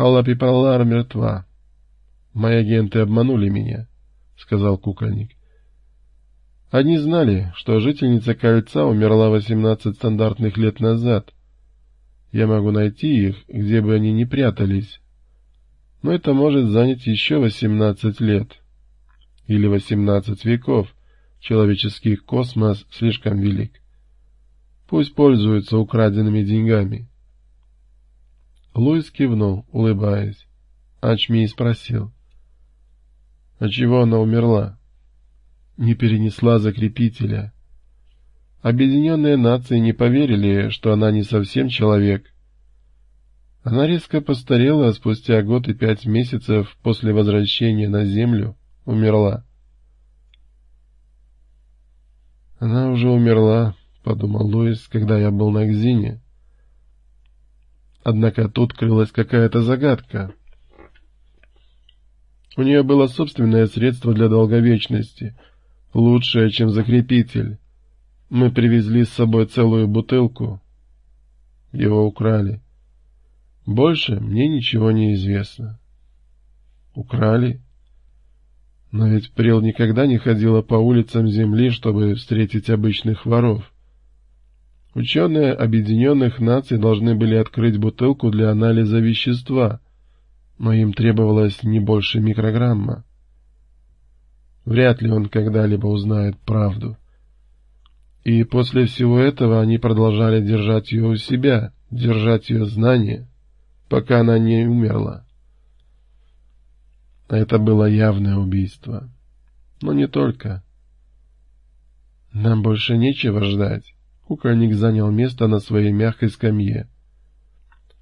Халапипалар мертва. Мои агенты обманули меня, — сказал кукольник. Они знали, что жительница кольца умерла восемнадцать стандартных лет назад. Я могу найти их, где бы они ни прятались. Но это может занять еще восемнадцать лет. Или восемнадцать веков. Человеческий космос слишком велик. Пусть пользуются украденными деньгами. Луис кивнул, улыбаясь. Ачмей спросил. — А чего она умерла? Не перенесла закрепителя. Объединенные нации не поверили, что она не совсем человек. Она резко постарела, а спустя год и пять месяцев после возвращения на Землю умерла. Она уже умерла, — подумал Луис, когда я был на Экзине. Однако тут крылась какая-то загадка. У нее было собственное средство для долговечности, лучшее, чем закрепитель. Мы привезли с собой целую бутылку. Его украли. Больше мне ничего не известно. Украли? Но ведь Прел никогда не ходила по улицам Земли, чтобы встретить обычных воров. Ученые Объединенных Наций должны были открыть бутылку для анализа вещества, но им требовалось не больше микрограмма. Вряд ли он когда-либо узнает правду. И после всего этого они продолжали держать ее у себя, держать ее знания, пока она не умерла. Это было явное убийство. Но не только. Нам больше нечего ждать. Кукольник занял место на своей мягкой скамье.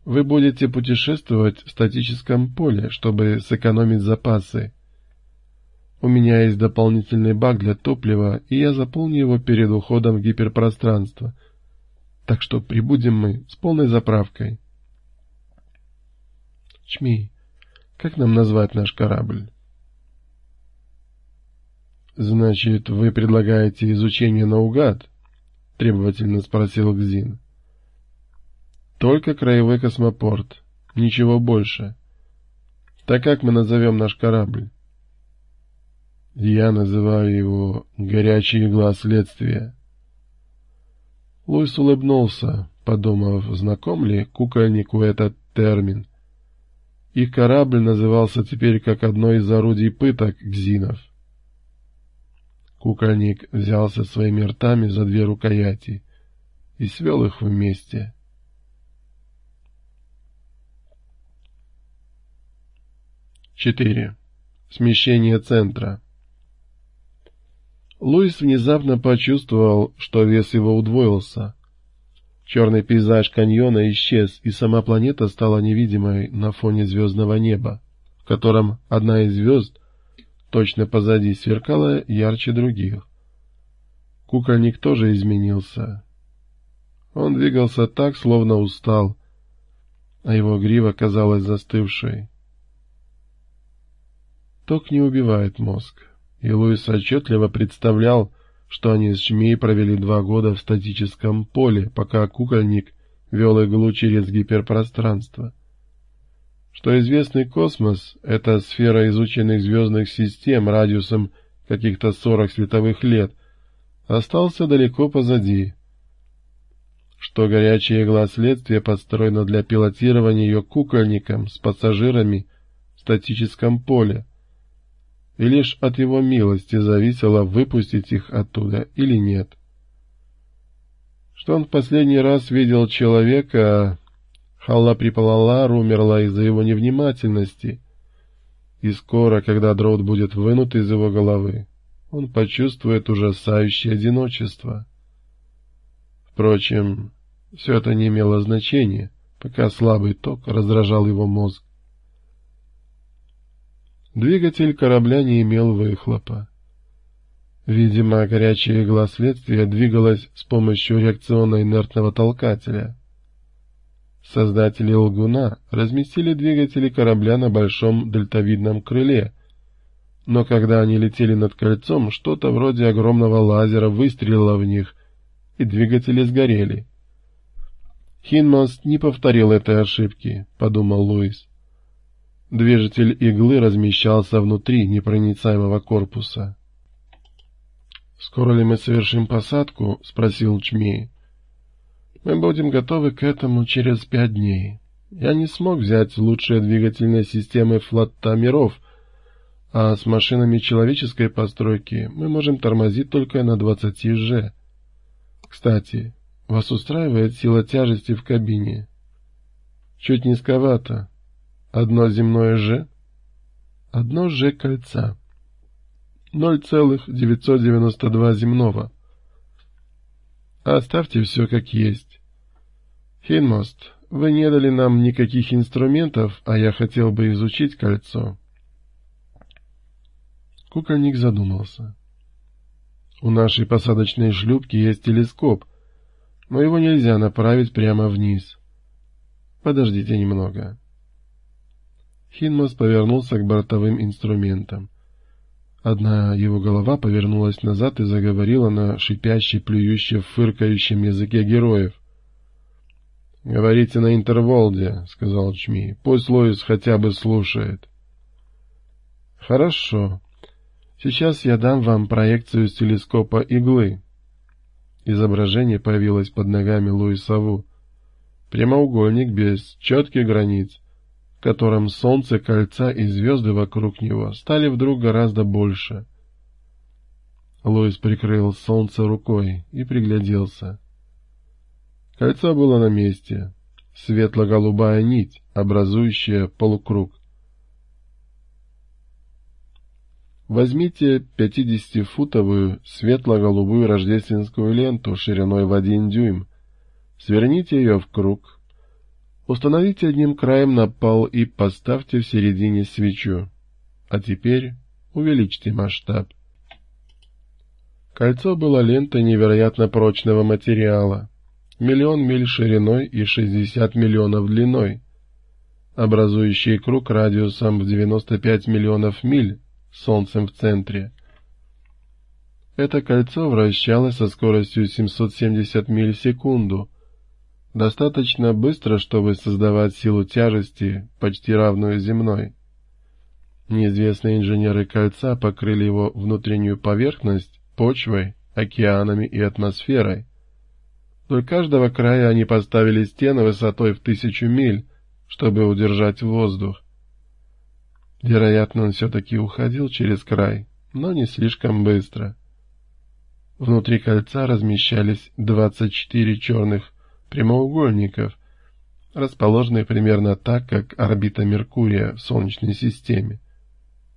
Вы будете путешествовать в статическом поле, чтобы сэкономить запасы. У меня есть дополнительный бак для топлива, и я заполню его перед уходом в гиперпространство. Так что прибудем мы с полной заправкой. Чми, как нам назвать наш корабль? Значит, вы предлагаете изучение наугад? — требовательно спросил Гзин. «Только краевой космопорт. Ничего больше. Так как мы назовем наш корабль?» «Я называю его «Горячая игла следствия». Луис улыбнулся, подумав, знаком ли кукольнику этот термин. Их корабль назывался теперь как одно из орудий пыток Гзинов. Кукольник взялся своими ртами за две рукояти и свел их вместе. Четыре. Смещение центра. Луис внезапно почувствовал, что вес его удвоился. Черный пейзаж каньона исчез, и сама планета стала невидимой на фоне звездного неба, в котором одна из звезд точно позади сверкала ярче других. Кукольник тоже изменился. Он двигался так, словно устал, а его грива казалась застывшей. Ток не убивает мозг, и Луис отчетливо представлял, что они с Шмей провели два года в статическом поле, пока кукольник вел иглу через гиперпространство что известный космос — это сфера изученных звездных систем радиусом каких-то сорок световых лет, остался далеко позади, что горячая игла следствия построена для пилотирования ее кукольником с пассажирами в статическом поле, и лишь от его милости зависело выпустить их оттуда или нет. Что он в последний раз видел человека, Халла Припалалар умерла из-за его невнимательности, и скоро, когда дрот будет вынут из его головы, он почувствует ужасающее одиночество. Впрочем, все это не имело значения, пока слабый ток раздражал его мозг. Двигатель корабля не имел выхлопа. Видимо, горячая игла следствия двигалась с помощью реакционно-инертного толкателя. Создатели «Лгуна» разместили двигатели корабля на большом дельтовидном крыле, но когда они летели над кольцом, что-то вроде огромного лазера выстрелило в них, и двигатели сгорели. «Хинмост не повторил этой ошибки», — подумал Луис. Движитель иглы размещался внутри непроницаемого корпуса. «Скоро ли мы совершим посадку?» — спросил Чмей. «Мы будем готовы к этому через пять дней. Я не смог взять лучшие двигательные системы флота миров, а с машинами человеческой постройки мы можем тормозить только на 20 Ж. Кстати, вас устраивает сила тяжести в кабине? Чуть низковато. Одно земное Ж? Одно Ж кольца. 0,992 земного. Оставьте все как есть. Хинмост, вы не дали нам никаких инструментов, а я хотел бы изучить кольцо. Кукольник задумался. У нашей посадочной шлюпки есть телескоп, но его нельзя направить прямо вниз. Подождите немного. Хинмос повернулся к бортовым инструментам. Одна его голова повернулась назад и заговорила на шипящей, плюющей, фыркающем языке героев. — Говорите на интерволде, — сказал Чми. — Пусть Лоис хотя бы слушает. — Хорошо. Сейчас я дам вам проекцию с телескопа иглы. Изображение появилось под ногами Луисову. Прямоугольник без четких границ — котором солнце, кольца и звезды вокруг него стали вдруг гораздо больше. Луис прикрыл солнце рукой и пригляделся. Кольцо было на месте, светло-голубая нить, образующая полукруг. Возьмите пятидесятифутовую светло-голубую рождественскую ленту шириной в один дюйм, сверните ее в круг, Установите одним краем на пол и поставьте в середине свечу. А теперь увеличьте масштаб. Кольцо было лентой невероятно прочного материала, миллион миль шириной и 60 миллионов длиной, образующий круг радиусом в 95 миллионов миль, Солнцем в центре. Это кольцо вращалось со скоростью 770 миль в секунду, достаточно быстро, чтобы создавать силу тяжести, почти равную земной. Неизвестные инженеры кольца покрыли его внутреннюю поверхность почвой, океанами и атмосферой. Вдоль каждого края они поставили стены высотой в тысячу миль, чтобы удержать воздух. Вероятно, он все-таки уходил через край, но не слишком быстро. Внутри кольца размещались двадцать четыре черных прямоугольников, расположенных примерно так, как орбита Меркурия в Солнечной системе,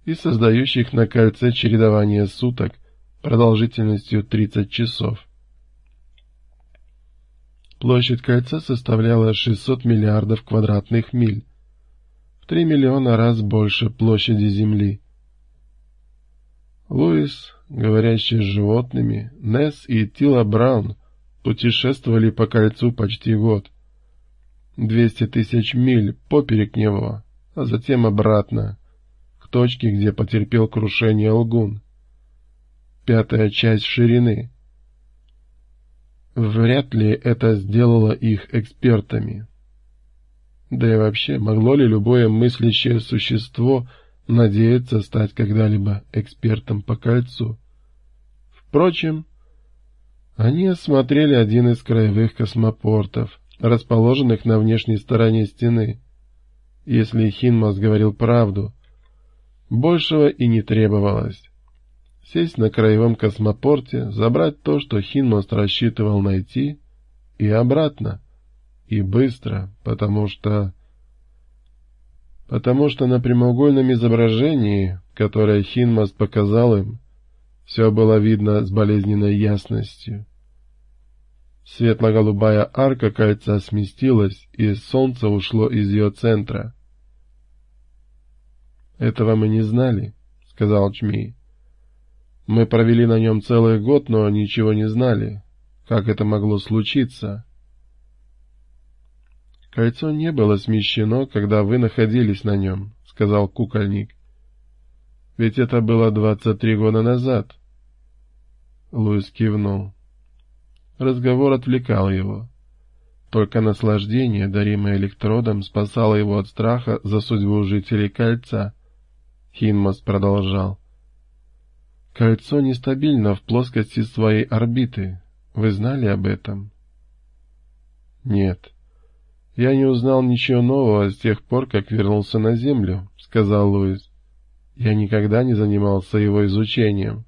и создающих на кольце чередование суток продолжительностью 30 часов. Площадь кольца составляла 600 миллиардов квадратных миль, в 3 миллиона раз больше площади Земли. Луис, говорящий с животными, Несс и Тила Браун путешествовали по кольцу почти год. Двести тысяч миль поперек него, а затем обратно, к точке, где потерпел крушение лгун. Пятая часть ширины. Вряд ли это сделало их экспертами. Да и вообще, могло ли любое мыслящее существо надеяться стать когда-либо экспертом по кольцу? Впрочем, они осмотрели один из краевых космопортов, расположенных на внешней стороне стены. Если Хинмас говорил правду, большего и не требовалось. Сесть на краевом космопорте, забрать то, что Хинмас рассчитывал найти, и обратно. И быстро, потому что... Потому что на прямоугольном изображении, которое Хинмас показал им, все было видно с болезненной ясностью. Светло-голубая арка кольца сместилась, и солнце ушло из ее центра. «Этого мы не знали», — сказал Чмей. «Мы провели на нем целый год, но ничего не знали. Как это могло случиться?» «Кольцо не было смещено, когда вы находились на нем», — сказал кукольник. «Ведь это было двадцать три года назад». Луис кивнул. Разговор отвлекал его. Только наслаждение, даримое электродом, спасало его от страха за судьбу жителей кольца. Хинмас продолжал. Кольцо нестабильно в плоскости своей орбиты. Вы знали об этом? Нет. Я не узнал ничего нового с тех пор, как вернулся на Землю, сказал Луис. Я никогда не занимался его изучением.